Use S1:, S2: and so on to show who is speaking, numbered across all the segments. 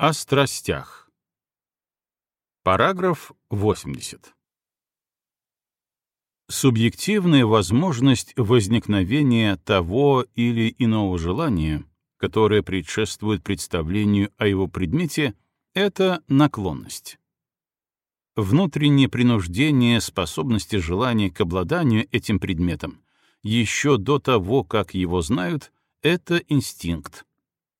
S1: О страстях. Параграф 80. Субъективная возможность возникновения того или иного желания, которое предшествует представлению о его предмете, это наклонность. Внутреннее принуждение способности желания к обладанию этим предметом еще до того, как его знают, это инстинкт,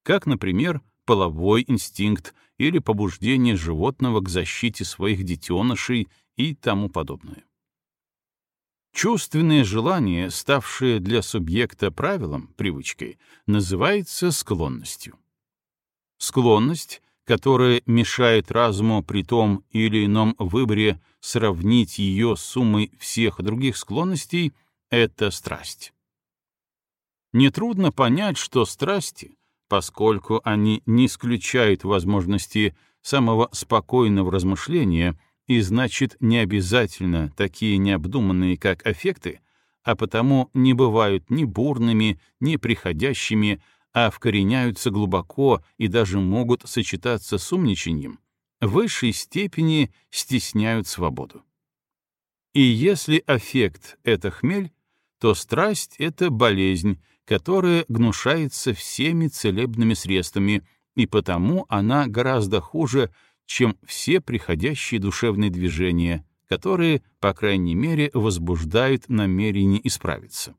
S1: как, например, половой инстинкт или побуждение животного к защите своих детенышей и тому подобное. Чувственное желание, ставшее для субъекта правилом, привычкой, называется склонностью. Склонность, которая мешает разуму при том или ином выборе сравнить ее с суммой всех других склонностей, это страсть. Нетрудно понять, что страсти поскольку они не исключают возможности самого спокойного размышления и, значит, не обязательно такие необдуманные, как аффекты, а потому не бывают ни бурными, ни приходящими, а вкореняются глубоко и даже могут сочетаться с умничанием, в высшей степени стесняют свободу. И если аффект — это хмель, то страсть — это болезнь, которая гнушается всеми целебными средствами, и потому она гораздо хуже, чем все приходящие душевные движения, которые, по крайней мере, возбуждают намерение исправиться.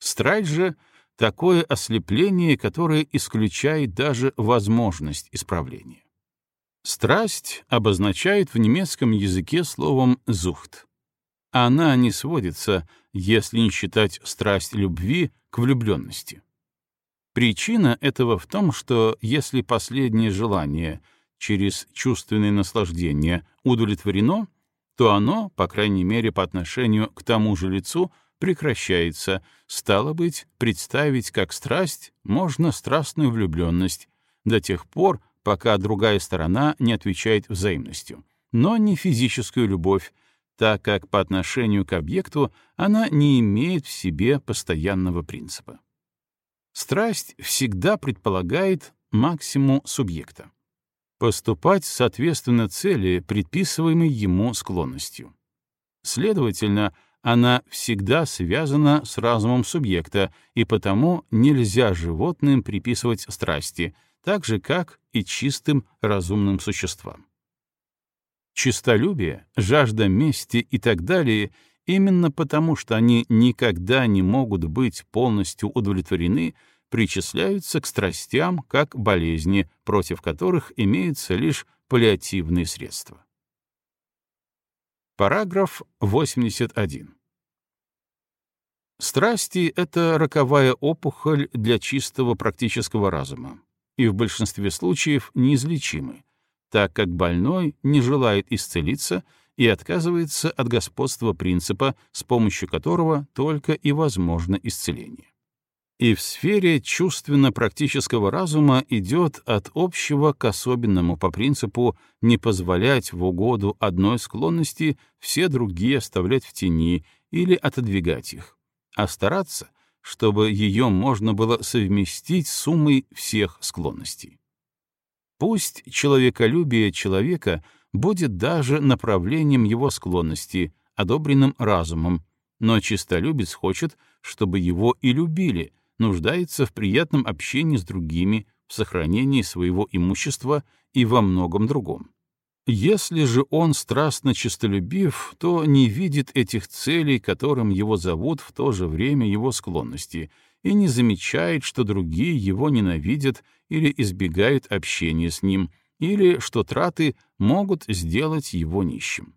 S1: Страсть же — такое ослепление, которое исключает даже возможность исправления. Страсть обозначает в немецком языке словом «зухт». Она не сводится, если не считать страсть любви, к влюбленности. Причина этого в том, что если последнее желание через чувственное наслаждение удовлетворено, то оно, по крайней мере по отношению к тому же лицу, прекращается, стало быть, представить как страсть можно страстную влюбленность до тех пор, пока другая сторона не отвечает взаимностью, но не физическую любовь, так как по отношению к объекту она не имеет в себе постоянного принципа. Страсть всегда предполагает максимум субъекта. Поступать соответственно цели, предписываемой ему склонностью. Следовательно, она всегда связана с разумом субъекта, и потому нельзя животным приписывать страсти, так же, как и чистым разумным существам. Чистолюбие, жажда мести и так далее именно потому, что они никогда не могут быть полностью удовлетворены, причисляются к страстям как болезни, против которых имеются лишь паллиативные средства. Параграф 81. Страсти — это роковая опухоль для чистого практического разума и в большинстве случаев неизлечимы, так как больной не желает исцелиться и отказывается от господства принципа, с помощью которого только и возможно исцеление. И в сфере чувственно-практического разума идет от общего к особенному по принципу не позволять в угоду одной склонности все другие оставлять в тени или отодвигать их, а стараться, чтобы ее можно было совместить с суммой всех склонностей. Пусть человеколюбие человека будет даже направлением его склонности, одобренным разумом, но чистолюбец хочет, чтобы его и любили, нуждается в приятном общении с другими, в сохранении своего имущества и во многом другом. Если же он страстно честолюбив, то не видит этих целей, которым его зовут в то же время его склонности, и не замечает, что другие его ненавидят или избегают общения с ним, или что траты могут сделать его нищим.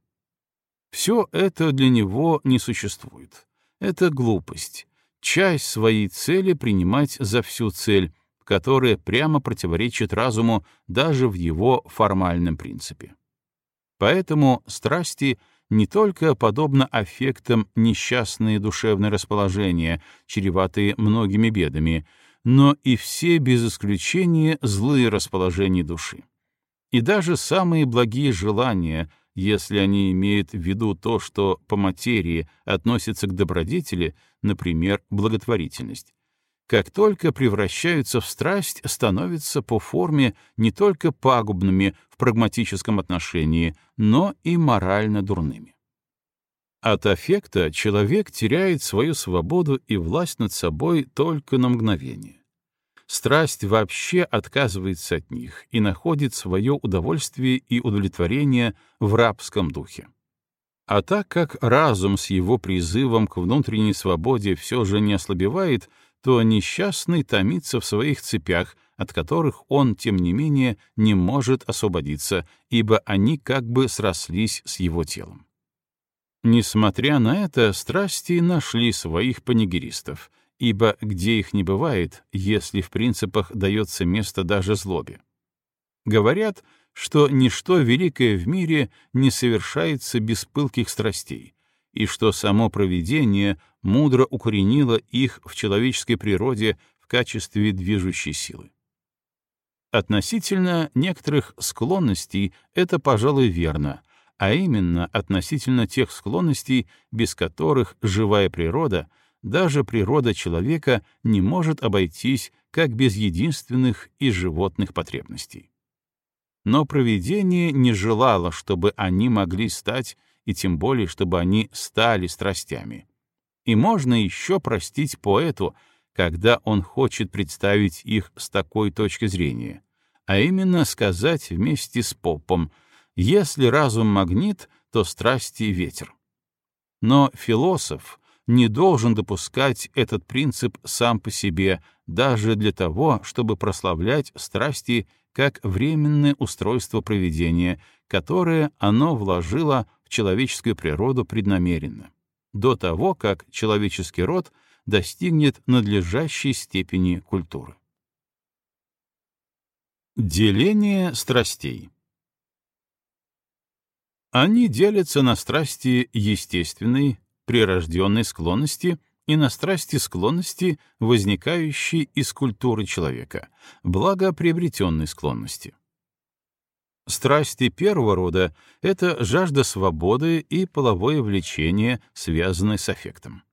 S1: Все это для него не существует. Это глупость. Часть своей цели принимать за всю цель, которая прямо противоречит разуму даже в его формальном принципе. Поэтому страсти — не только подобно аффектам несчастные душевные расположения, чреватые многими бедами, но и все без исключения злые расположения души. И даже самые благие желания, если они имеют в виду то, что по материи относится к добродетели, например, благотворительность, как только превращаются в страсть, становятся по форме не только пагубными в прагматическом отношении, но и морально дурными. От аффекта человек теряет свою свободу и власть над собой только на мгновение. Страсть вообще отказывается от них и находит свое удовольствие и удовлетворение в рабском духе. А так как разум с его призывом к внутренней свободе все же не ослабевает, то несчастный томится в своих цепях, от которых он, тем не менее, не может освободиться, ибо они как бы срослись с его телом. Несмотря на это, страсти нашли своих панигеристов, ибо где их не бывает, если в принципах дается место даже злобе. Говорят, что ничто великое в мире не совершается без пылких страстей, и что само провидение мудро укоренило их в человеческой природе в качестве движущей силы. Относительно некоторых склонностей это, пожалуй, верно, а именно относительно тех склонностей, без которых живая природа, даже природа человека, не может обойтись как без единственных из животных потребностей. Но провидение не желало, чтобы они могли стать и тем более, чтобы они стали страстями. И можно еще простить поэту, когда он хочет представить их с такой точки зрения, а именно сказать вместе с попом «если разум магнит, то страсти ветер». Но философ не должен допускать этот принцип сам по себе, даже для того, чтобы прославлять страсти как временное устройство проведения, которое оно вложило в человеческую природу преднамеренно, до того, как человеческий род достигнет надлежащей степени культуры. Деление страстей Они делятся на страсти естественной, прирожденной склонности и на страсти склонности, возникающие из культуры человека, благоприобретенной склонности. Страсти первого рода — это жажда свободы и половое влечение, связанное с аффектом.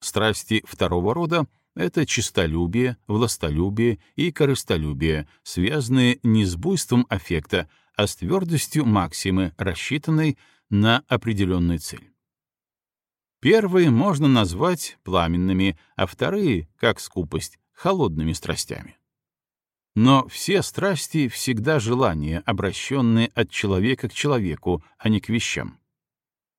S1: Страсти второго рода — это чистолюбие, властолюбие и корыстолюбие, связанные не с буйством аффекта, а с твердостью максимы, рассчитанной на определенную цель. Первые можно назвать пламенными, а вторые, как скупость, холодными страстями. Но все страсти всегда желания, обращенные от человека к человеку, а не к вещам.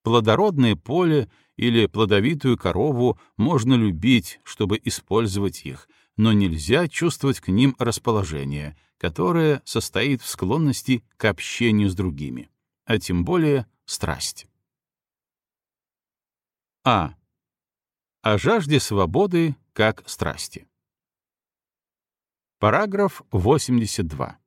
S1: Плодородное поле или плодовитую корову можно любить, чтобы использовать их, но нельзя чувствовать к ним расположение, которое состоит в склонности к общению с другими, а тем более страсть. А. О жажде свободы как страсти. Параграф 82.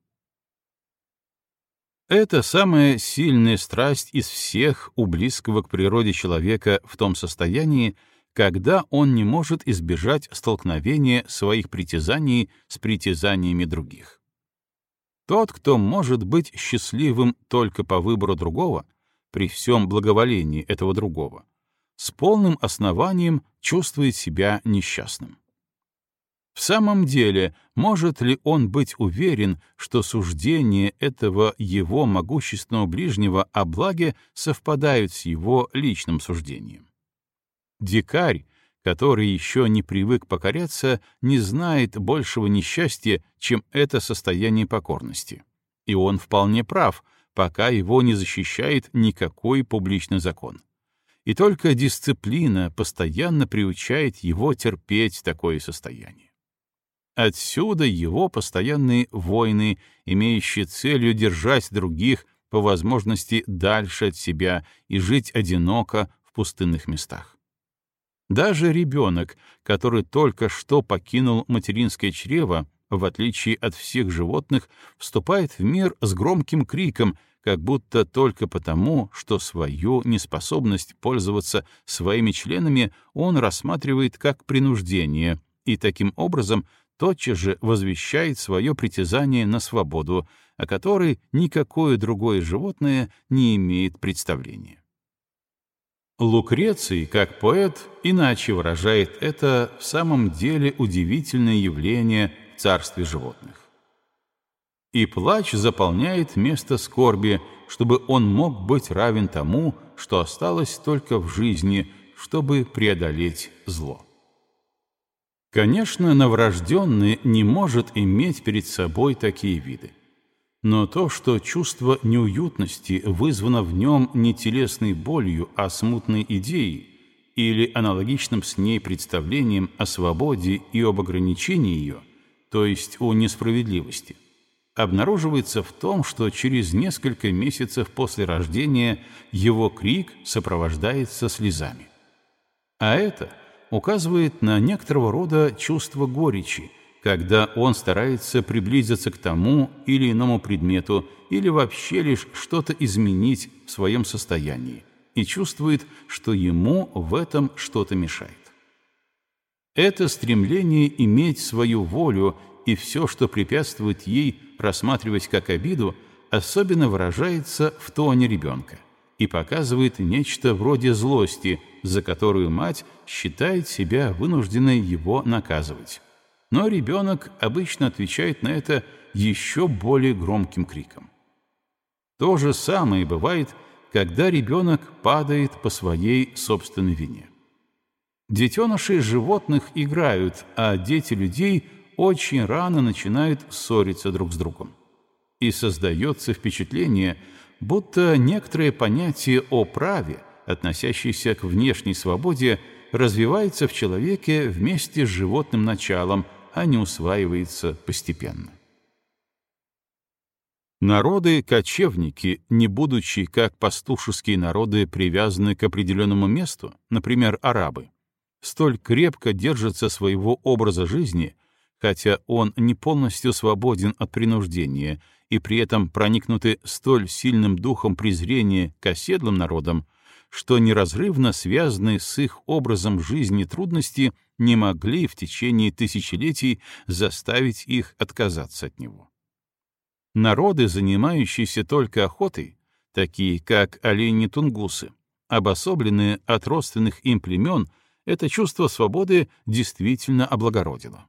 S1: Это самая сильная страсть из всех у близкого к природе человека в том состоянии, когда он не может избежать столкновения своих притязаний с притязаниями других. Тот, кто может быть счастливым только по выбору другого, при всем благоволении этого другого, с полным основанием чувствует себя несчастным. В самом деле, может ли он быть уверен, что суждения этого его могущественного ближнего о благе совпадают с его личным суждением? Дикарь, который еще не привык покоряться, не знает большего несчастья, чем это состояние покорности. И он вполне прав, пока его не защищает никакой публичный закон. И только дисциплина постоянно приучает его терпеть такое состояние. Отсюда его постоянные войны, имеющие целью держать других по возможности дальше от себя и жить одиноко в пустынных местах. Даже ребенок, который только что покинул материнское чрево, в отличие от всех животных, вступает в мир с громким криком, как будто только потому, что свою неспособность пользоваться своими членами он рассматривает как принуждение, и таким образом тотчас же возвещает свое притязание на свободу, о которой никакое другое животное не имеет представления. Лукреций, как поэт, иначе выражает это в самом деле удивительное явление в царстве животных. И плач заполняет место скорби, чтобы он мог быть равен тому, что осталось только в жизни, чтобы преодолеть зло. Конечно, новорожденный не может иметь перед собой такие виды. Но то, что чувство неуютности вызвано в нем не телесной болью, а смутной идеей или аналогичным с ней представлением о свободе и об ограничении ее, то есть о несправедливости, обнаруживается в том, что через несколько месяцев после рождения его крик сопровождается слезами. А это указывает на некоторого рода чувство горечи, когда он старается приблизиться к тому или иному предмету или вообще лишь что-то изменить в своем состоянии и чувствует, что ему в этом что-то мешает. Это стремление иметь свою волю и все, что препятствует ей рассматривать как обиду, особенно выражается в тоне ребенка и показывает нечто вроде злости, за которую мать считает себя вынужденной его наказывать но ребенок обычно отвечает на это еще более громким криком. То же самое бывает, когда ребенок падает по своей собственной вине. Детеныши животных играют, а дети людей очень рано начинают ссориться друг с другом. И создается впечатление, будто некоторое понятие о праве, относящееся к внешней свободе, развивается в человеке вместе с животным началом, а не усваивается постепенно. Народы-кочевники, не будучи как пастушеские народы привязаны к определенному месту, например, арабы, столь крепко держатся своего образа жизни, хотя он не полностью свободен от принуждения и при этом проникнуты столь сильным духом презрения к оседлым народам, что неразрывно связанные с их образом жизни трудности не могли в течение тысячелетий заставить их отказаться от него. Народы, занимающиеся только охотой, такие как олени-тунгусы, обособленные от родственных им племен, это чувство свободы действительно облагородило.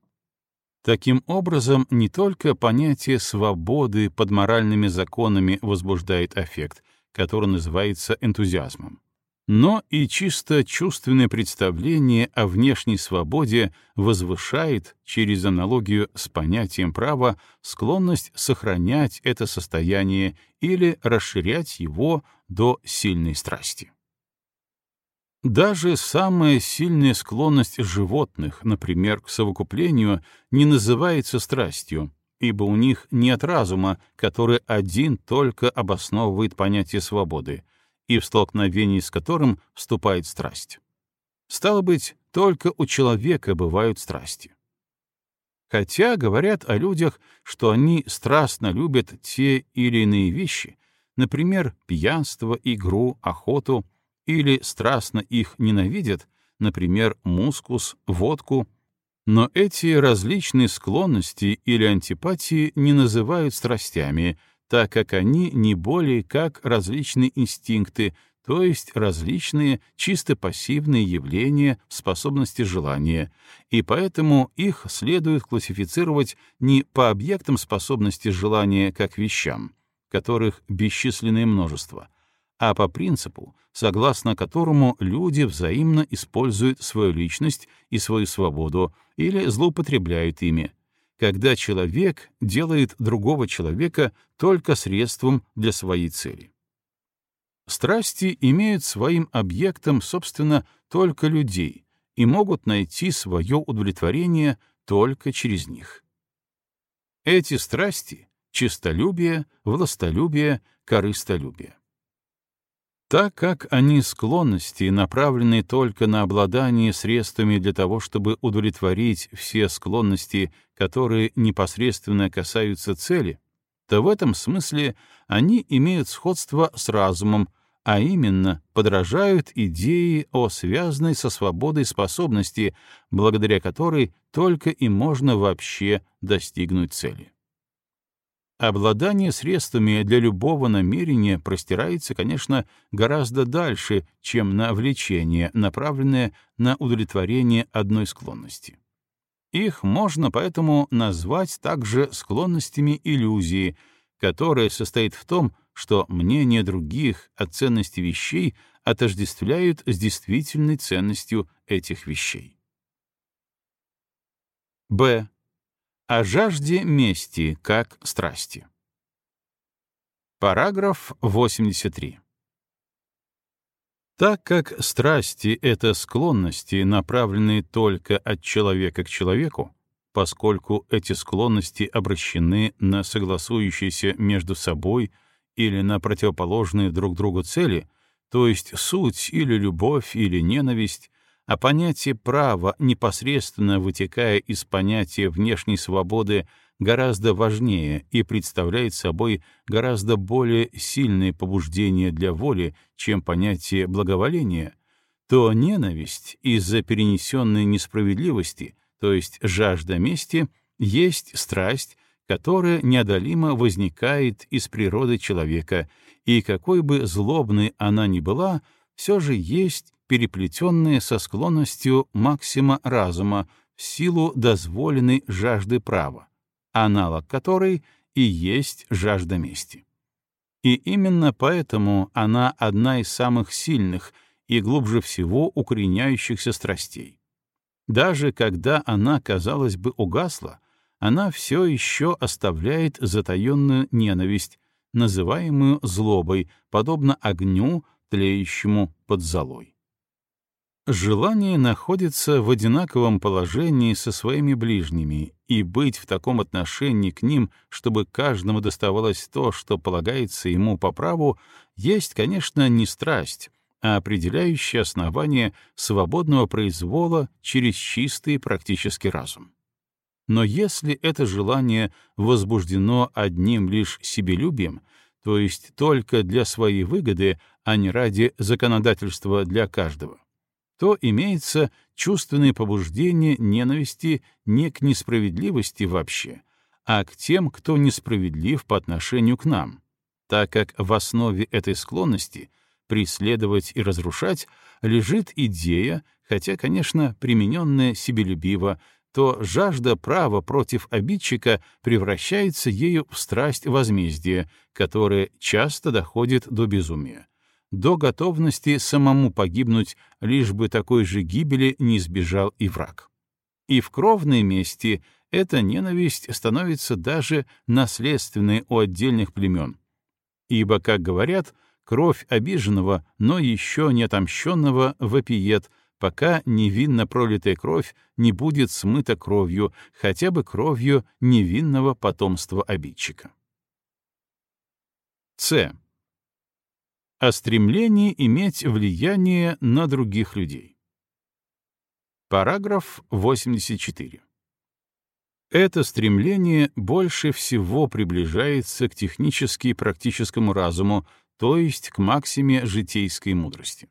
S1: Таким образом, не только понятие свободы под моральными законами возбуждает аффект, который называется энтузиазмом но и чисто чувственное представление о внешней свободе возвышает через аналогию с понятием права склонность сохранять это состояние или расширять его до сильной страсти. Даже самая сильная склонность животных, например, к совокуплению, не называется страстью, ибо у них нет разума, который один только обосновывает понятие свободы — и в столкновении с которым вступает страсть. Стало быть, только у человека бывают страсти. Хотя говорят о людях, что они страстно любят те или иные вещи, например, пьянство, игру, охоту, или страстно их ненавидят, например, мускус, водку, но эти различные склонности или антипатии не называют страстями, так как они не более как различные инстинкты, то есть различные чисто пассивные явления способности желания, и поэтому их следует классифицировать не по объектам способности желания как вещам, которых бесчисленное множество, а по принципу, согласно которому люди взаимно используют свою личность и свою свободу или злоупотребляют ими, когда человек делает другого человека только средством для своей цели. Страсти имеют своим объектом, собственно, только людей и могут найти свое удовлетворение только через них. Эти страсти — честолюбие, властолюбие, корыстолюбие. Так как они склонности, направленные только на обладание средствами для того, чтобы удовлетворить все склонности, которые непосредственно касаются цели, то в этом смысле они имеют сходство с разумом, а именно подражают идее о связанной со свободой способности, благодаря которой только и можно вообще достигнуть цели. Обладание средствами для любого намерения простирается, конечно, гораздо дальше, чем на влечение, направленное на удовлетворение одной склонности. Их можно поэтому назвать также склонностями иллюзии, которая состоит в том, что мнение других о ценности вещей отождествляют с действительной ценностью этих вещей. Б. О жажде мести как страсти. Параграф 83. Так как страсти — это склонности, направленные только от человека к человеку, поскольку эти склонности обращены на согласующиеся между собой или на противоположные друг другу цели, то есть суть или любовь или ненависть, а понятие права, непосредственно вытекая из понятия внешней свободы, гораздо важнее и представляет собой гораздо более сильное побуждение для воли, чем понятие благоволения, то ненависть из-за перенесенной несправедливости, то есть жажда мести, есть страсть, которая неодолимо возникает из природы человека, и какой бы злобной она ни была, все же есть переплетенные со склонностью максима разума в силу дозволенной жажды права, аналог которой и есть жажда мести. И именно поэтому она одна из самых сильных и глубже всего укореняющихся страстей. Даже когда она, казалось бы, угасла, она все еще оставляет затаенную ненависть, называемую злобой, подобно огню, тлеющему под золой. Желание находится в одинаковом положении со своими ближними, и быть в таком отношении к ним, чтобы каждому доставалось то, что полагается ему по праву, есть, конечно, не страсть, а определяющее основание свободного произвола через чистый практический разум. Но если это желание возбуждено одним лишь себелюбием, то есть только для своей выгоды, а не ради законодательства для каждого, то имеется чувственное побуждение ненависти не к несправедливости вообще, а к тем, кто несправедлив по отношению к нам, так как в основе этой склонности преследовать и разрушать лежит идея, хотя, конечно, примененная себелюбиво, то жажда права против обидчика превращается ею в страсть возмездия, которая часто доходит до безумия до готовности самому погибнуть, лишь бы такой же гибели не избежал и враг. И в кровной мести эта ненависть становится даже наследственной у отдельных племен. Ибо, как говорят, кровь обиженного, но еще не отомщенного вопиет, пока невинно пролитая кровь не будет смыта кровью, хотя бы кровью невинного потомства обидчика. С о стремлении иметь влияние на других людей. Параграф 84. Это стремление больше всего приближается к технически практическому разуму, то есть к максиме житейской мудрости.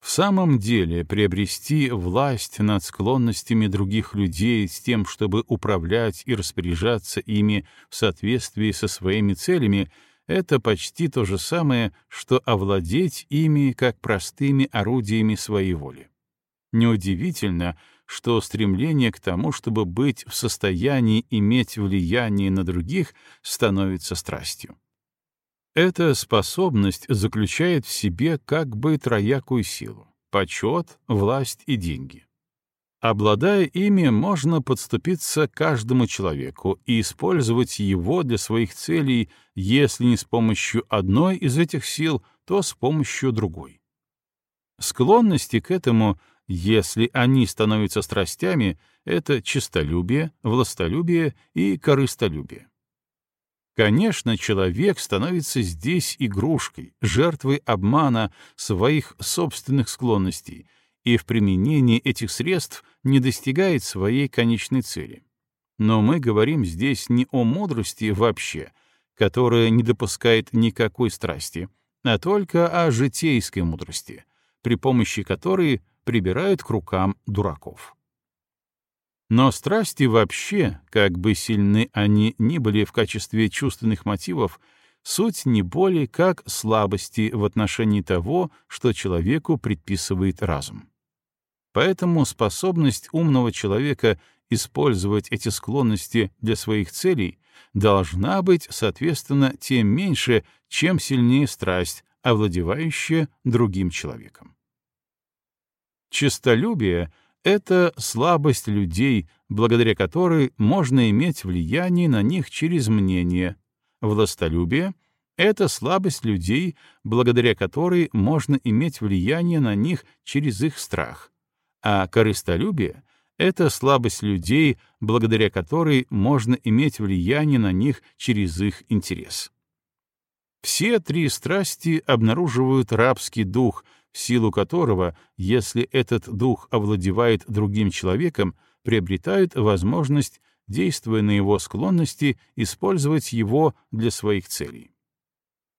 S1: В самом деле, приобрести власть над склонностями других людей с тем, чтобы управлять и распоряжаться ими в соответствии со своими целями — это почти то же самое, что овладеть ими как простыми орудиями своей воли. Неудивительно, что стремление к тому, чтобы быть в состоянии иметь влияние на других, становится страстью. Эта способность заключает в себе как бы троякую силу — почет, власть и деньги. Обладая ими, можно подступиться к каждому человеку и использовать его для своих целей, если не с помощью одной из этих сил, то с помощью другой. Склонности к этому, если они становятся страстями, это честолюбие, властолюбие и корыстолюбие. Конечно, человек становится здесь игрушкой, жертвой обмана своих собственных склонностей — и в применении этих средств не достигает своей конечной цели. Но мы говорим здесь не о мудрости вообще, которая не допускает никакой страсти, а только о житейской мудрости, при помощи которой прибирают к рукам дураков. Но страсти вообще, как бы сильны они ни были в качестве чувственных мотивов, суть не более как слабости в отношении того, что человеку предписывает разум. Поэтому способность умного человека использовать эти склонности для своих целей должна быть, соответственно, тем меньше, чем сильнее страсть, овладевающая другим человеком. Честолюбие — это слабость людей, благодаря которой можно иметь влияние на них через мнение. Властолюбие — это слабость людей, благодаря которой можно иметь влияние на них через их страх. А корыстолюбие — это слабость людей, благодаря которой можно иметь влияние на них через их интерес. Все три страсти обнаруживают рабский дух, в силу которого, если этот дух овладевает другим человеком, приобретают возможность, действуя на его склонности, использовать его для своих целей.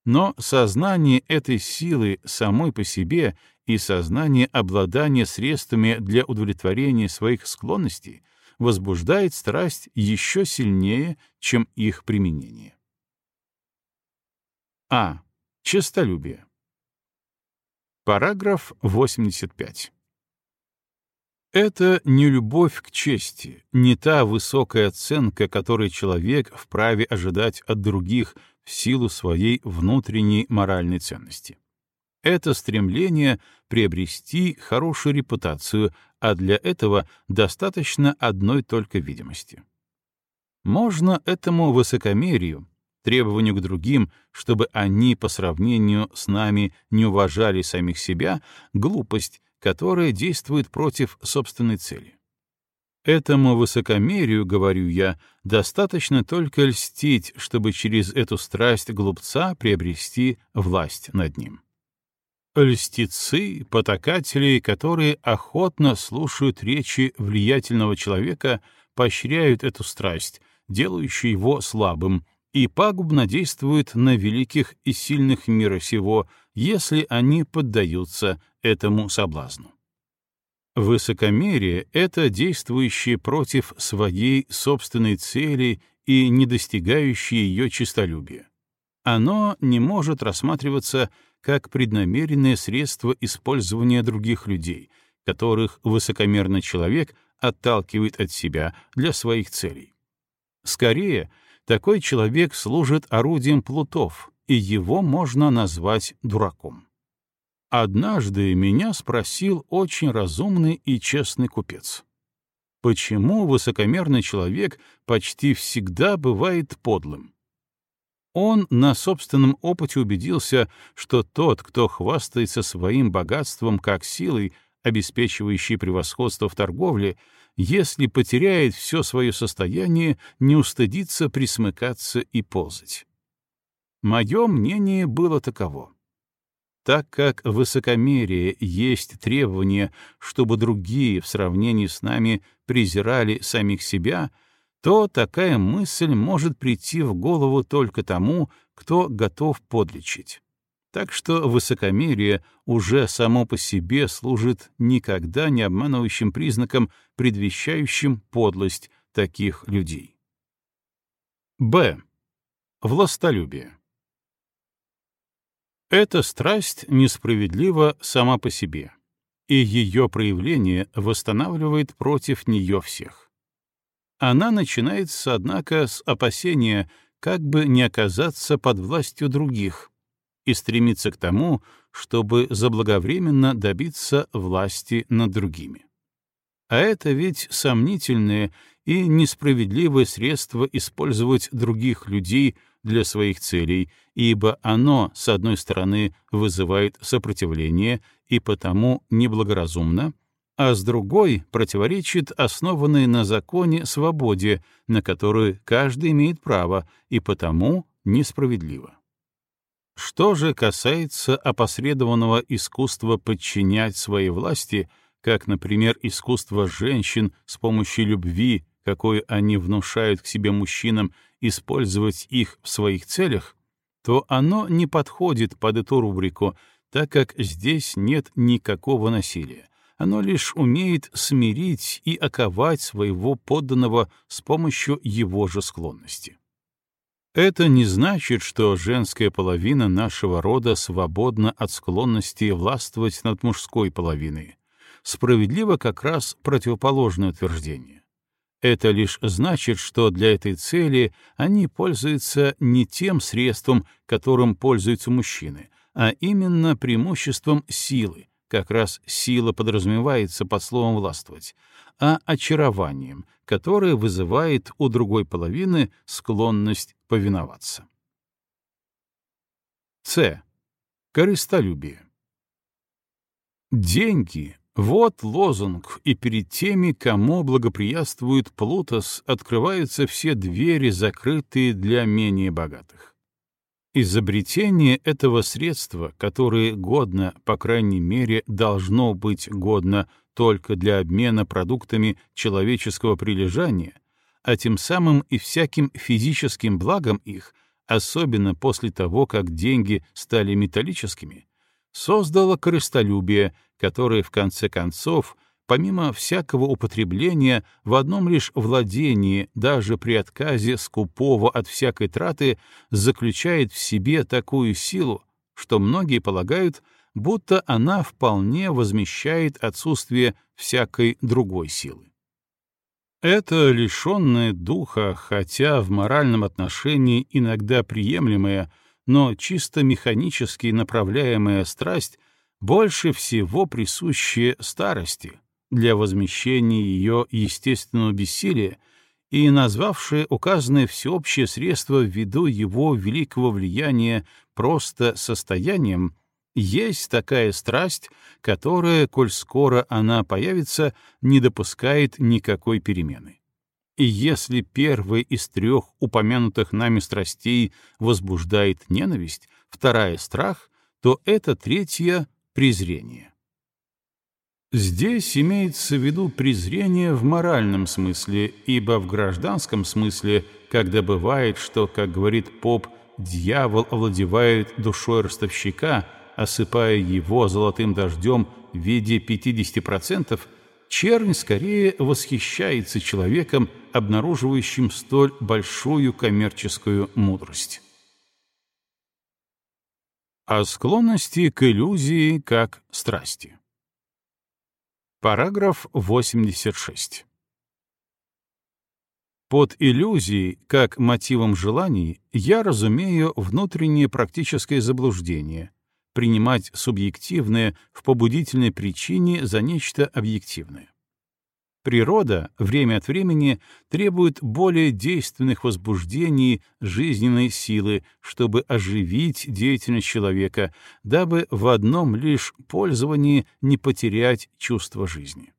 S1: Но сознание этой силы самой по себе и сознание обладания средствами для удовлетворения своих склонностей возбуждает страсть еще сильнее, чем их применение. А. Честолюбие. Параграф 85. Это не любовь к чести, не та высокая оценка, которой человек вправе ожидать от других в силу своей внутренней моральной ценности. Это стремление приобрести хорошую репутацию, а для этого достаточно одной только видимости. Можно этому высокомерию, требованию к другим, чтобы они по сравнению с нами не уважали самих себя, глупость, которая действует против собственной цели. Этому высокомерию, говорю я, достаточно только льстить, чтобы через эту страсть глупца приобрести власть над ним. Льстецы, потакатели, которые охотно слушают речи влиятельного человека, поощряют эту страсть, делающую его слабым, и пагубно действуют на великих и сильных мира сего, если они поддаются этому соблазну. Высокомерие — это действующее против своей собственной цели и не достигающее ее честолюбие. Оно не может рассматриваться как преднамеренное средство использования других людей, которых высокомерный человек отталкивает от себя для своих целей. Скорее — такой человек служит орудием плутов, и его можно назвать дураком. Однажды меня спросил очень разумный и честный купец. Почему высокомерный человек почти всегда бывает подлым? Он на собственном опыте убедился, что тот, кто хвастается своим богатством как силой, обеспечивающей превосходство в торговле, если потеряет все свое состояние, не устыдится присмыкаться и ползать. Мое мнение было таково. Так как высокомерие есть требование, чтобы другие в сравнении с нами презирали самих себя, то такая мысль может прийти в голову только тому, кто готов подлечить. Так что высокомерие уже само по себе служит никогда не обманывающим признаком, предвещающим подлость таких людей. Б. Властолюбие. Эта страсть несправедлива сама по себе, и ее проявление восстанавливает против нее всех. Она начинается, однако, с опасения, как бы не оказаться под властью других — и стремится к тому, чтобы заблаговременно добиться власти над другими. А это ведь сомнительное и несправедливое средство использовать других людей для своих целей, ибо оно, с одной стороны, вызывает сопротивление и потому неблагоразумно, а с другой противоречит основанной на законе свободе, на которую каждый имеет право, и потому несправедливо. Что же касается опосредованного искусства подчинять своей власти, как, например, искусство женщин с помощью любви, какой они внушают к себе мужчинам, использовать их в своих целях, то оно не подходит под эту рубрику, так как здесь нет никакого насилия, оно лишь умеет смирить и оковать своего подданного с помощью его же склонности. Это не значит, что женская половина нашего рода свободна от склонности властвовать над мужской половиной. Справедливо как раз противоположное утверждение. Это лишь значит, что для этой цели они пользуются не тем средством, которым пользуются мужчины, а именно преимуществом силы, как раз сила подразумевается под словом «властвовать», а очарованием, которое вызывает у другой половины склонность повиноваться. С. Корыстолюбие. Деньги — вот лозунг, и перед теми, кому благоприятствует Плутос, открываются все двери, закрытые для менее богатых. Изобретение этого средства, которое годно, по крайней мере, должно быть годно только для обмена продуктами человеческого прилежания, а тем самым и всяким физическим благом их, особенно после того, как деньги стали металлическими, создало корыстолюбие, которое в конце концов помимо всякого употребления, в одном лишь владении, даже при отказе скупого от всякой траты, заключает в себе такую силу, что многие полагают, будто она вполне возмещает отсутствие всякой другой силы. Это лишенное духа, хотя в моральном отношении иногда приемлемая, но чисто механически направляемая страсть больше всего присущая старости, для возмещения ее естественного бессилия и назвавшее указанное всеобщее средство ввиду его великого влияния просто состоянием, есть такая страсть, которая, коль скоро она появится, не допускает никакой перемены. И если первая из трех упомянутых нами страстей возбуждает ненависть, вторая — страх, то это третья — презрение. Здесь имеется в виду презрение в моральном смысле, ибо в гражданском смысле, когда бывает, что, как говорит поп, дьявол овладевает душой ростовщика, осыпая его золотым дождем в виде 50%, чернь скорее восхищается человеком, обнаруживающим столь большую коммерческую мудрость. О склонности к иллюзии как страсти. Параграф 86. Под иллюзией, как мотивом желаний, я разумею внутреннее практическое заблуждение, принимать субъективное в побудительной причине за нечто объективное. Природа время от времени требует более действенных возбуждений жизненной силы, чтобы оживить деятельность человека, дабы в одном лишь пользовании не потерять чувство жизни.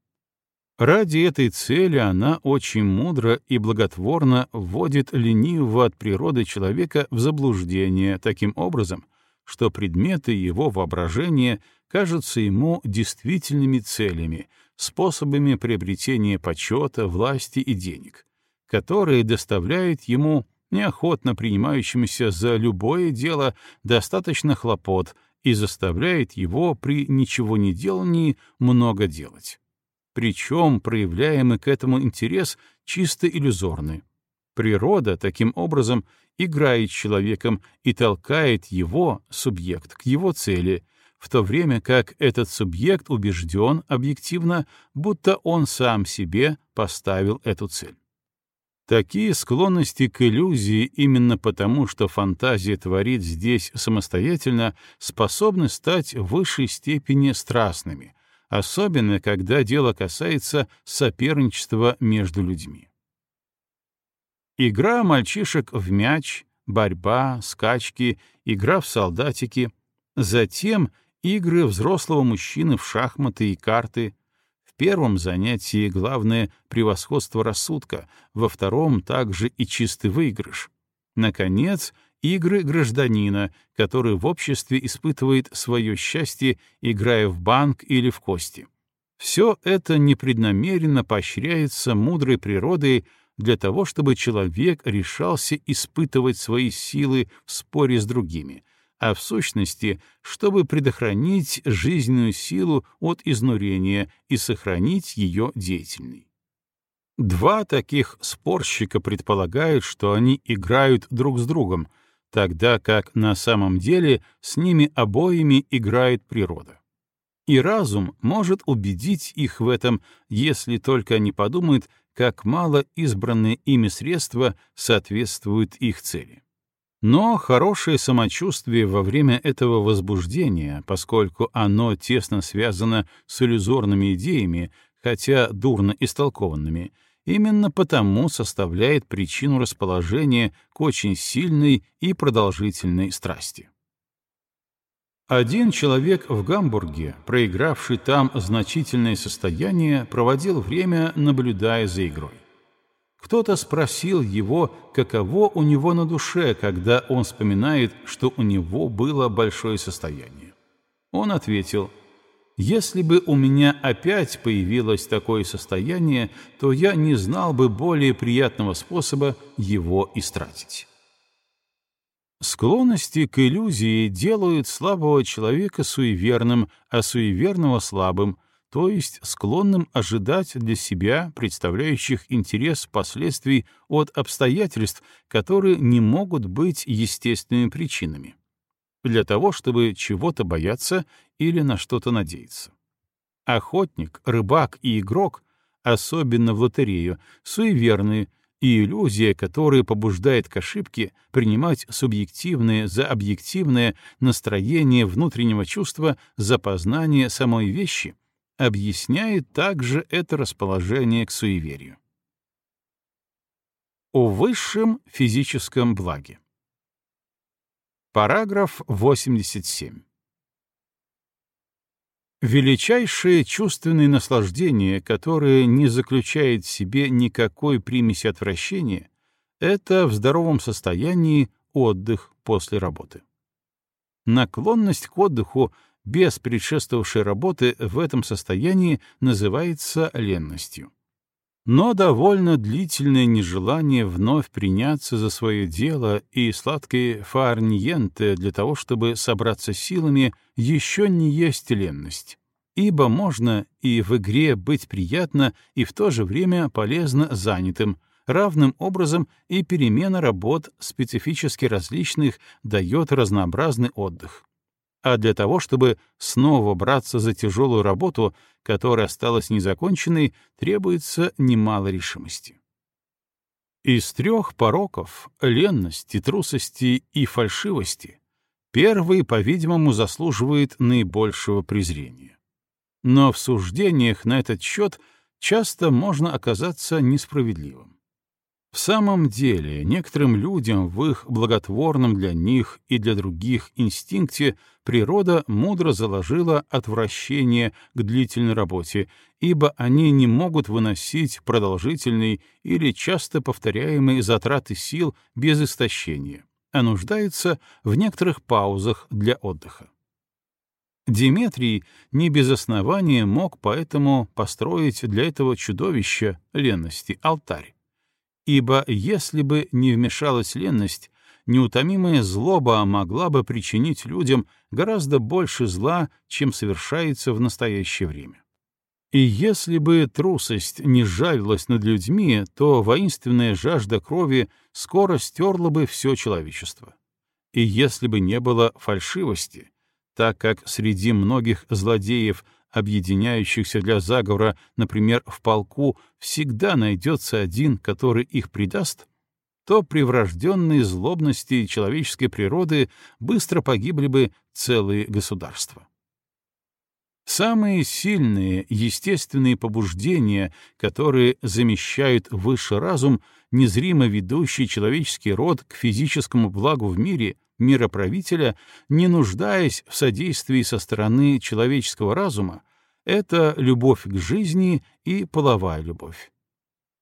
S1: Ради этой цели она очень мудро и благотворно вводит ленивого от природы человека в заблуждение таким образом, что предметы его воображения кажутся ему действительными целями — способами приобретения почета, власти и денег, которые доставляют ему, неохотно принимающемуся за любое дело, достаточно хлопот и заставляет его при ничего не делании много делать. Причем проявляемый к этому интерес чисто иллюзорный. Природа, таким образом, играет с человеком и толкает его, субъект, к его цели — в то время как этот субъект убежден объективно, будто он сам себе поставил эту цель. Такие склонности к иллюзии именно потому, что фантазия творит здесь самостоятельно, способны стать в высшей степени страстными, особенно когда дело касается соперничества между людьми. Игра мальчишек в мяч, борьба, скачки, игра в солдатики, затем — игры взрослого мужчины в шахматы и карты. В первом занятии главное — превосходство рассудка, во втором — также и чистый выигрыш. Наконец, игры гражданина, который в обществе испытывает свое счастье, играя в банк или в кости. Все это непреднамеренно поощряется мудрой природой для того, чтобы человек решался испытывать свои силы в споре с другими, а в сущности, чтобы предохранить жизненную силу от изнурения и сохранить ее деятельной. Два таких спорщика предполагают, что они играют друг с другом, тогда как на самом деле с ними обоими играет природа. И разум может убедить их в этом, если только они подумают, как мало избранные ими средства соответствуют их цели. Но хорошее самочувствие во время этого возбуждения, поскольку оно тесно связано с иллюзорными идеями, хотя дурно истолкованными, именно потому составляет причину расположения к очень сильной и продолжительной страсти. Один человек в Гамбурге, проигравший там значительное состояние, проводил время, наблюдая за игрой. Кто-то спросил его, каково у него на душе, когда он вспоминает, что у него было большое состояние. Он ответил, «Если бы у меня опять появилось такое состояние, то я не знал бы более приятного способа его истратить». Склонности к иллюзии делают слабого человека суеверным, а суеверного — слабым, то есть склонным ожидать для себя представляющих интерес последствий от обстоятельств, которые не могут быть естественными причинами, для того, чтобы чего-то бояться или на что-то надеяться. Охотник, рыбак и игрок, особенно в лотерею, суеверные, и иллюзия, которая побуждает к ошибке принимать субъективное за объективное настроение внутреннего чувства за познание самой вещи, объясняет также это расположение к суеверию. О высшем физическом благе. Параграф 87. Величайшее чувственное наслаждение, которое не заключает в себе никакой примеси отвращения, это в здоровом состоянии отдых после работы. Наклонность к отдыху без предшествовавшей работы в этом состоянии называется ленностью но довольно длительное нежелание вновь приняться за свое дело и сладкое фарниенте для того, чтобы собраться силами, еще не есть ленность. Ибо можно и в игре быть приятно, и в то же время полезно занятым, равным образом и перемена работ специфически различных дает разнообразный отдых а для того, чтобы снова браться за тяжелую работу, которая осталась незаконченной, требуется немало решимости. Из трех пороков — ленности, трусости и фальшивости — первый, по-видимому, заслуживает наибольшего презрения. Но в суждениях на этот счет часто можно оказаться несправедливым. В самом деле, некоторым людям в их благотворном для них и для других инстинкте природа мудро заложила отвращение к длительной работе, ибо они не могут выносить продолжительные или часто повторяемые затраты сил без истощения, а нуждаются в некоторых паузах для отдыха. Диметрий не без основания мог поэтому построить для этого чудовища ленности алтарь ибо если бы не вмешалась ленность, неутомимая злоба могла бы причинить людям гораздо больше зла, чем совершается в настоящее время. И если бы трусость не жалилась над людьми, то воинственная жажда крови скоро стерла бы все человечество. И если бы не было фальшивости, так как среди многих злодеев объединяющихся для заговора, например, в полку, всегда найдется один, который их предаст, то при врожденной злобности человеческой природы быстро погибли бы целые государства. Самые сильные естественные побуждения, которые замещают высший разум, незримо ведущий человеческий род к физическому благу в мире, мироправителя, не нуждаясь в содействии со стороны человеческого разума, это любовь к жизни и половая любовь.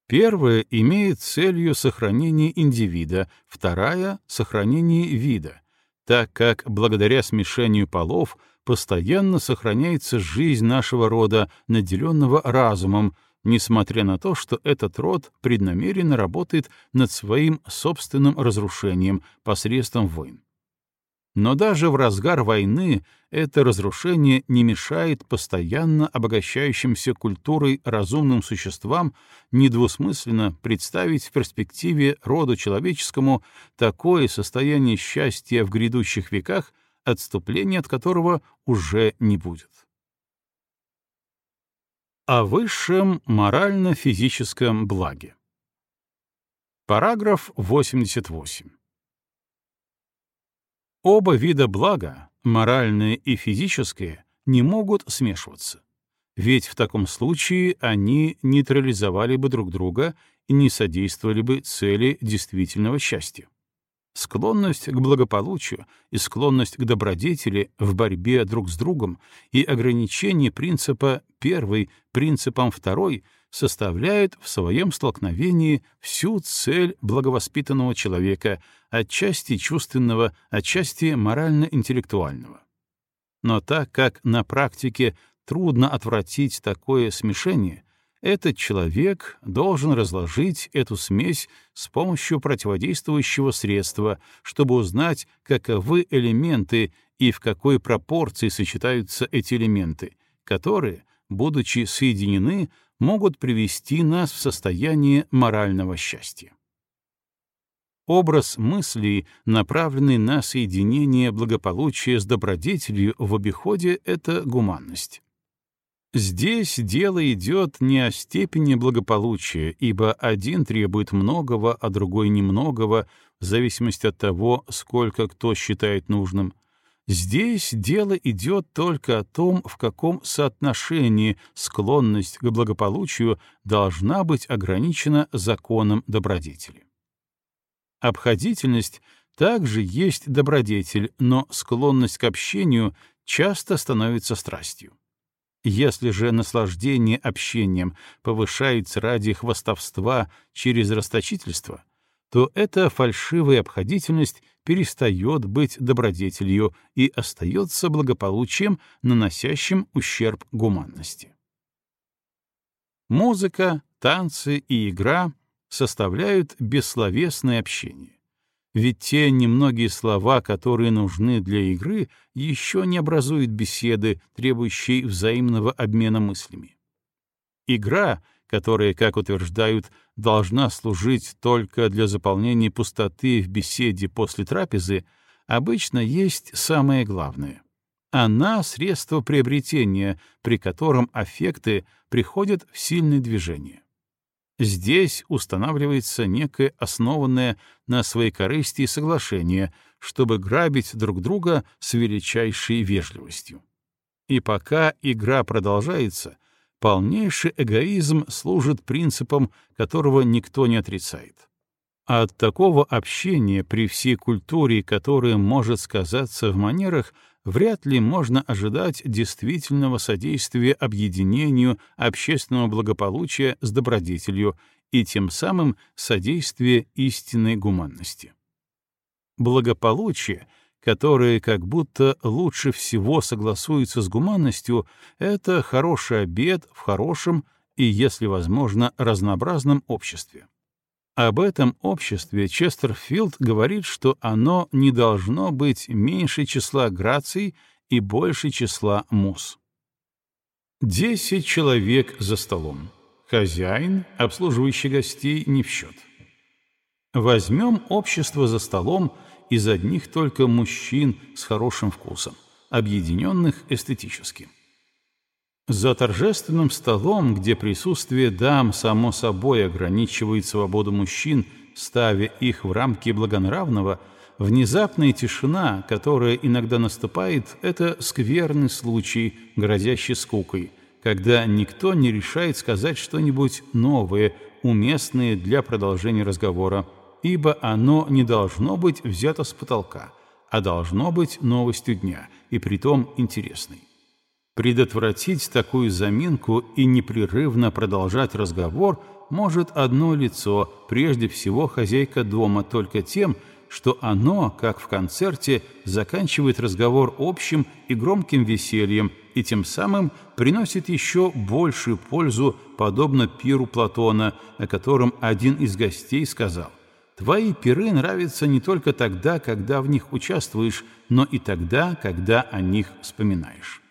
S1: Первая имеет целью сохранение индивида, вторая — сохранение вида, так как благодаря смешению полов постоянно сохраняется жизнь нашего рода, наделенного разумом, несмотря на то, что этот род преднамеренно работает над своим собственным разрушением посредством войн. Но даже в разгар войны это разрушение не мешает постоянно обогащающимся культурой разумным существам недвусмысленно представить в перспективе роду человеческому такое состояние счастья в грядущих веках, отступления от которого уже не будет. О высшем морально-физическом благе. Параграф 88. Оба вида блага, моральное и физическое, не могут смешиваться. Ведь в таком случае они нейтрализовали бы друг друга и не содействовали бы цели действительного счастья. Склонность к благополучию и склонность к добродетели в борьбе друг с другом и ограничение принципа первый принципом второй составляют в своем столкновении всю цель благовоспитанного человека, отчасти чувственного, отчасти морально-интеллектуального. Но так как на практике трудно отвратить такое смешение, этот человек должен разложить эту смесь с помощью противодействующего средства, чтобы узнать, каковы элементы и в какой пропорции сочетаются эти элементы, которые, будучи соединены, могут привести нас в состояние морального счастья. Образ мысли, направленный на соединение благополучия с добродетелью в обиходе — это гуманность. Здесь дело идет не о степени благополучия, ибо один требует многого, а другой немногого, в зависимости от того, сколько кто считает нужным. Здесь дело идет только о том, в каком соотношении склонность к благополучию должна быть ограничена законом добродетели. Обходительность также есть добродетель, но склонность к общению часто становится страстью. Если же наслаждение общением повышается ради хвастовства через расточительство, то эта фальшивая обходительность перестает быть добродетелью и остается благополучием, наносящим ущерб гуманности. Музыка, танцы и игра составляют бессловесное общение. Ведь те немногие слова, которые нужны для игры, еще не образуют беседы, требующей взаимного обмена мыслями. Игра, которая, как утверждают, должна служить только для заполнения пустоты в беседе после трапезы, обычно есть самое главное. Она — средство приобретения, при котором аффекты приходят в сильное движение. Здесь устанавливается некое основанное на своей корысти соглашение, чтобы грабить друг друга с величайшей вежливостью. И пока игра продолжается, полнейший эгоизм служит принципом, которого никто не отрицает. А от такого общения при всей культуре, которая может сказаться в манерах, вряд ли можно ожидать действительного содействия объединению общественного благополучия с добродетелью и тем самым содействия истинной гуманности. Благополучие, которое как будто лучше всего согласуется с гуманностью, это хороший обед в хорошем и, если возможно, разнообразном обществе. Об этом обществе Честерфилд говорит, что оно не должно быть меньше числа граций и больше числа мус. Десять человек за столом. Хозяин, обслуживающий гостей, не в счет. Возьмем общество за столом из одних только мужчин с хорошим вкусом, объединенных эстетически. За торжественным столом, где присутствие дам само собой ограничивает свободу мужчин, ставя их в рамки благонравного, внезапная тишина, которая иногда наступает, это скверный случай, грозящий скукой, когда никто не решает сказать что-нибудь новое, уместное для продолжения разговора, ибо оно не должно быть взято с потолка, а должно быть новостью дня, и притом интересной. Предотвратить такую заминку и непрерывно продолжать разговор может одно лицо, прежде всего хозяйка дома, только тем, что оно, как в концерте, заканчивает разговор общим и громким весельем и тем самым приносит еще большую пользу, подобно пиру Платона, о котором один из гостей сказал Твои пиры нравятся не только тогда, когда в них участвуешь, но и тогда, когда о них вспоминаешь.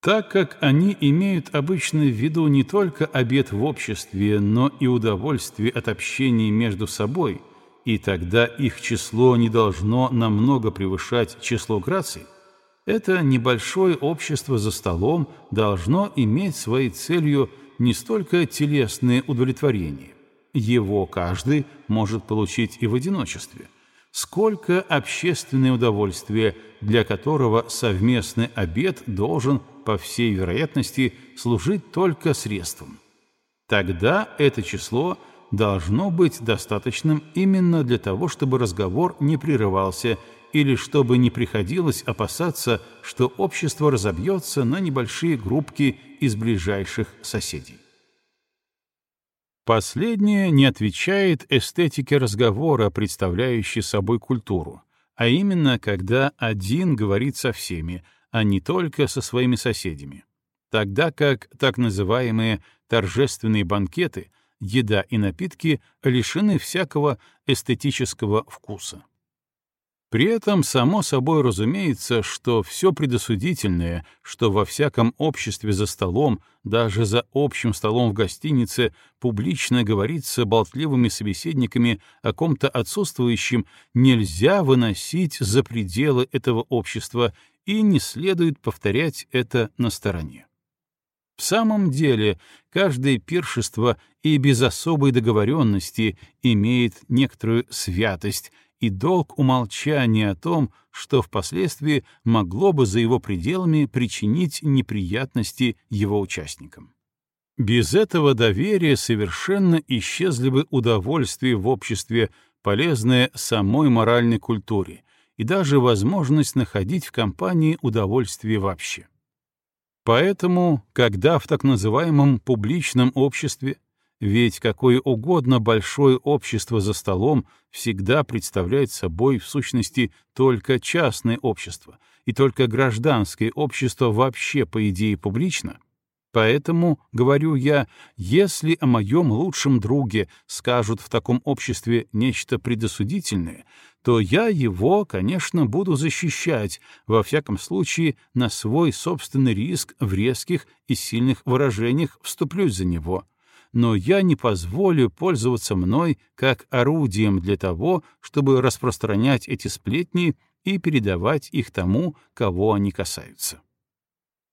S1: Так как они имеют обычно в виду не только обед в обществе, но и удовольствие от общения между собой, и тогда их число не должно намного превышать число граций, это небольшое общество за столом должно иметь своей целью не столько телесное удовлетворение, его каждый может получить и в одиночестве, сколько общественное удовольствие, для которого совместный обед должен, по всей вероятности, служить только средством. Тогда это число должно быть достаточным именно для того, чтобы разговор не прерывался или чтобы не приходилось опасаться, что общество разобьется на небольшие группки из ближайших соседей. Последнее не отвечает эстетике разговора, представляющей собой культуру, а именно, когда один говорит со всеми, а не только со своими соседями. Тогда как так называемые торжественные банкеты, еда и напитки лишены всякого эстетического вкуса. При этом, само собой разумеется, что все предосудительное, что во всяком обществе за столом, даже за общим столом в гостинице, публично говорится болтливыми собеседниками о ком-то отсутствующем, нельзя выносить за пределы этого общества и не следует повторять это на стороне. В самом деле, каждое пиршество и без особой договоренности имеет некоторую святость, и долг умолчания о том, что впоследствии могло бы за его пределами причинить неприятности его участникам. Без этого доверия совершенно исчезли бы удовольствие в обществе, полезное самой моральной культуре, и даже возможность находить в компании удовольствие вообще. Поэтому, когда в так называемом публичном обществе ведь какое угодно большое общество за столом всегда представляет собой в сущности только частное общество, и только гражданское общество вообще, по идее, публично. Поэтому, говорю я, если о моем лучшем друге скажут в таком обществе нечто предосудительное, то я его, конечно, буду защищать, во всяком случае, на свой собственный риск в резких и сильных выражениях вступлюсь за него — но я не позволю пользоваться мной как орудием для того, чтобы распространять эти сплетни и передавать их тому, кого они касаются.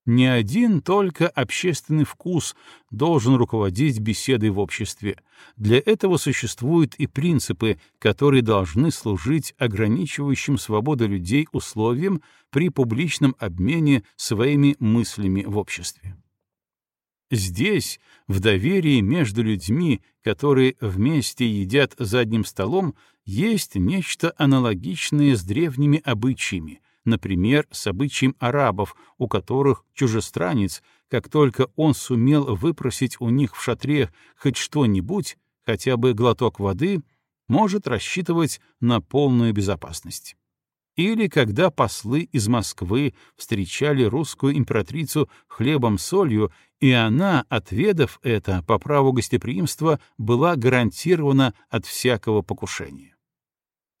S1: Не один только общественный вкус должен руководить беседой в обществе. Для этого существуют и принципы, которые должны служить ограничивающим свободу людей условием при публичном обмене своими мыслями в обществе. Здесь, в доверии между людьми, которые вместе едят за одним столом, есть нечто аналогичное с древними обычаями, например, с обычаем арабов, у которых чужестранец, как только он сумел выпросить у них в шатре хоть что-нибудь, хотя бы глоток воды, может рассчитывать на полную безопасность или когда послы из Москвы встречали русскую императрицу хлебом-солью, и она, отведав это по праву гостеприимства, была гарантирована от всякого покушения.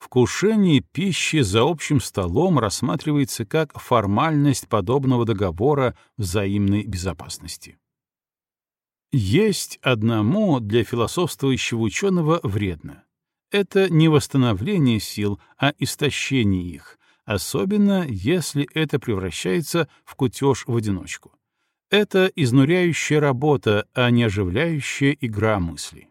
S1: Вкушение пищи за общим столом рассматривается как формальность подобного договора взаимной безопасности. Есть одному для философствующего ученого вредно это не восстановление сил, а истощение их, особенно если это превращается в кутеж в одиночку. Это изнуряющая работа, а не оживляющая игра мысли.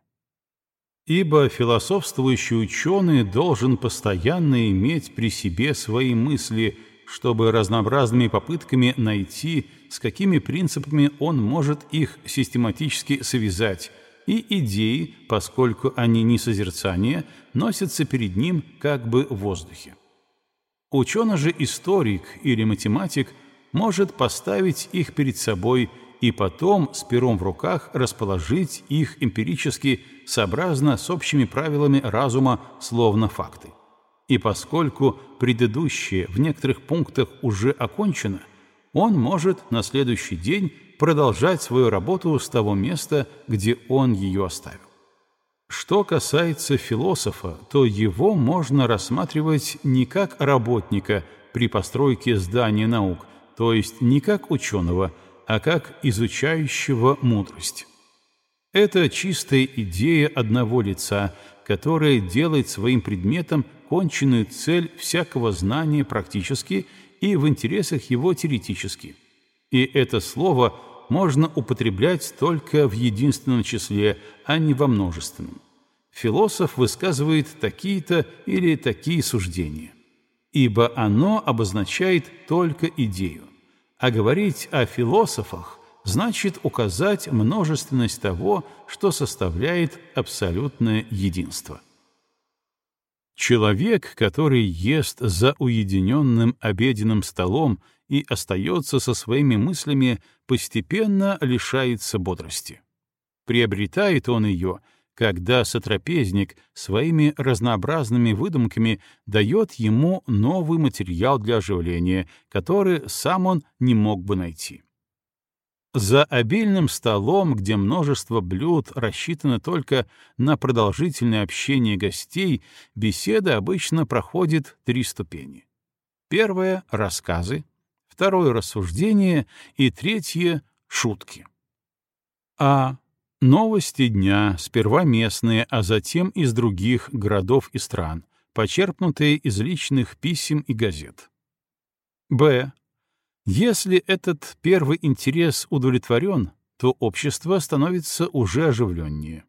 S1: Ибо философствующий ученый должен постоянно иметь при себе свои мысли, чтобы разнообразными попытками найти, с какими принципами он может их систематически связать, и идеи, поскольку они не созерцание, носятся перед ним как бы в воздухе. Ученый же историк или математик может поставить их перед собой и потом с пером в руках расположить их эмпирически сообразно с общими правилами разума словно факты. И поскольку предыдущее в некоторых пунктах уже окончено, он может на следующий день продолжать свою работу с того места, где он ее оставил. Что касается философа, то его можно рассматривать не как работника при постройке здания наук, то есть не как ученого, а как изучающего мудрость. Это чистая идея одного лица, которая делает своим предметом конченную цель всякого знания практически и в интересах его теоретически. И это слово можно употреблять только в единственном числе, а не во множественном. Философ высказывает такие-то или такие суждения, ибо оно обозначает только идею. А говорить о философах значит указать множественность того, что составляет абсолютное единство. Человек, который ест за уединенным обеденным столом и остается со своими мыслями, постепенно лишается бодрости. Приобретает он ее, когда сотрапезник своими разнообразными выдумками дает ему новый материал для оживления, который сам он не мог бы найти. За обильным столом, где множество блюд рассчитано только на продолжительное общение гостей, беседа обычно проходит три ступени. Первое — рассказы, второе — рассуждение и третье — шутки. А. Новости дня, сперва местные, а затем из других городов и стран, почерпнутые из личных писем и газет. Б. Если этот первый интерес удовлетворен, то общество становится уже оживленнее.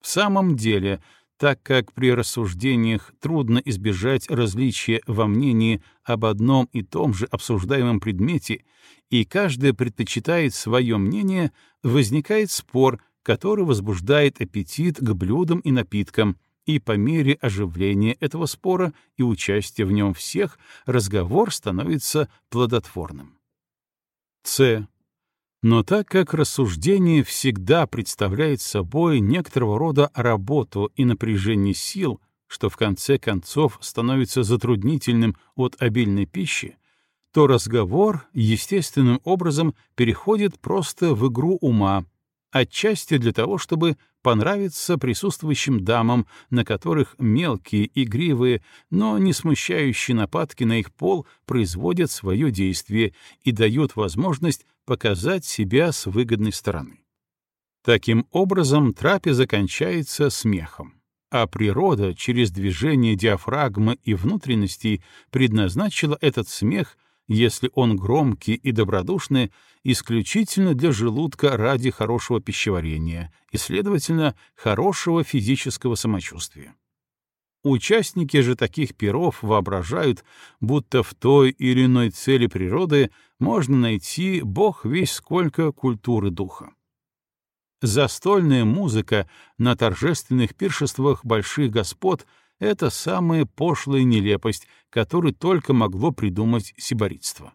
S1: В самом деле, так как при рассуждениях трудно избежать различия во мнении об одном и том же обсуждаемом предмете, и каждый предпочитает свое мнение, возникает спор, который возбуждает аппетит к блюдам и напиткам, и по мере оживления этого спора и участия в нем всех разговор становится плодотворным. С. Но так как рассуждение всегда представляет собой некоторого рода работу и напряжение сил, что в конце концов становится затруднительным от обильной пищи, то разговор естественным образом переходит просто в игру ума, отчасти для того, чтобы понравиться присутствующим дамам, на которых мелкие, игривые, но не смущающие нападки на их пол производят свое действие и дают возможность показать себя с выгодной стороны. Таким образом, трапеза кончается смехом, а природа через движение диафрагмы и внутренностей предназначила этот смех — если он громкий и добродушный, исключительно для желудка ради хорошего пищеварения и, следовательно, хорошего физического самочувствия. Участники же таких пиров воображают, будто в той или иной цели природы можно найти бог весь сколько культуры духа. Застольная музыка на торжественных пиршествах больших господ — это самая пошлая нелепость, которую только могло придумать сиборитство.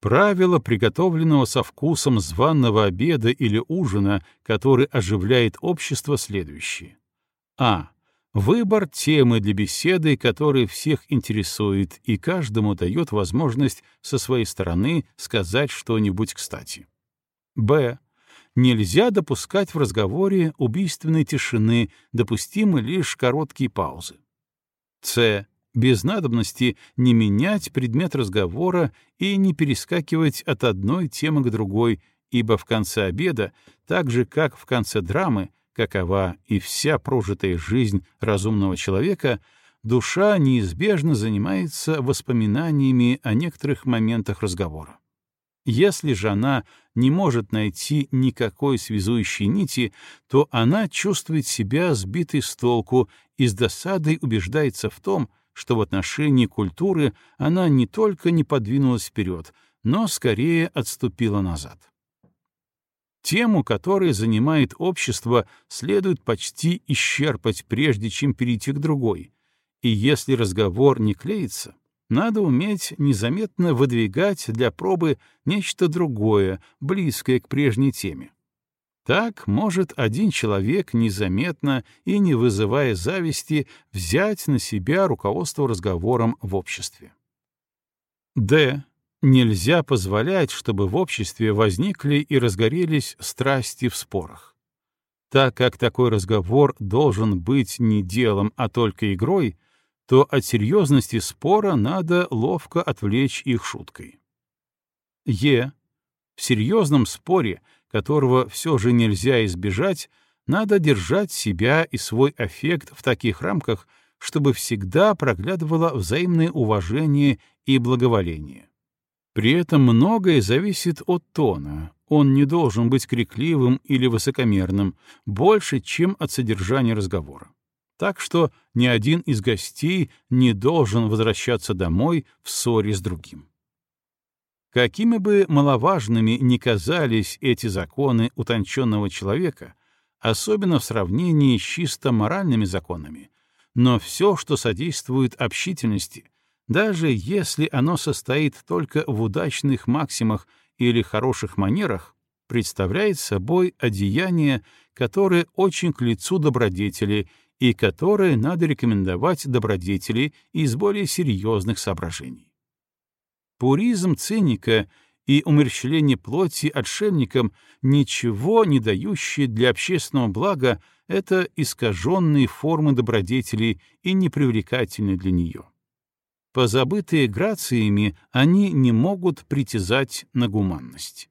S1: Правило приготовленного со вкусом званного обеда или ужина, который оживляет общество, следующее. А. Выбор темы для беседы, который всех интересует и каждому дает возможность со своей стороны сказать что-нибудь кстати. Б нельзя допускать в разговоре убийственной тишины, допустимы лишь короткие паузы. С. Без надобности не менять предмет разговора и не перескакивать от одной темы к другой, ибо в конце обеда, так же как в конце драмы, какова и вся прожитая жизнь разумного человека, душа неизбежно занимается воспоминаниями о некоторых моментах разговора. Если же она не может найти никакой связующей нити, то она чувствует себя сбитой с толку и с досадой убеждается в том, что в отношении культуры она не только не подвинулась вперед, но скорее отступила назад. Тему, которая занимает общество, следует почти исчерпать, прежде чем перейти к другой. И если разговор не клеится, надо уметь незаметно выдвигать для пробы нечто другое, близкое к прежней теме. Так может один человек незаметно и не вызывая зависти взять на себя руководство разговором в обществе. Д. Нельзя позволять, чтобы в обществе возникли и разгорелись страсти в спорах. Так как такой разговор должен быть не делом, а только игрой, то от серьезности спора надо ловко отвлечь их шуткой. Е. В серьезном споре, которого все же нельзя избежать, надо держать себя и свой аффект в таких рамках, чтобы всегда проглядывало взаимное уважение и благоволение. При этом многое зависит от тона, он не должен быть крикливым или высокомерным, больше, чем от содержания разговора. Так что ни один из гостей не должен возвращаться домой в ссоре с другим. Какими бы маловажными ни казались эти законы утонченного человека, особенно в сравнении с чисто моральными законами, но все, что содействует общительности, даже если оно состоит только в удачных максимах или хороших манерах, представляет собой одеяние, которое очень к лицу добродетели и которое надо рекомендовать добродетели из более серьезных соображений. Пуризм циника и умерщвление плоти отшельникам, ничего не дающие для общественного блага, это искаженные формы добродетели и непривлекательны для нее. Позабытые грациями, они не могут притязать на гуманность.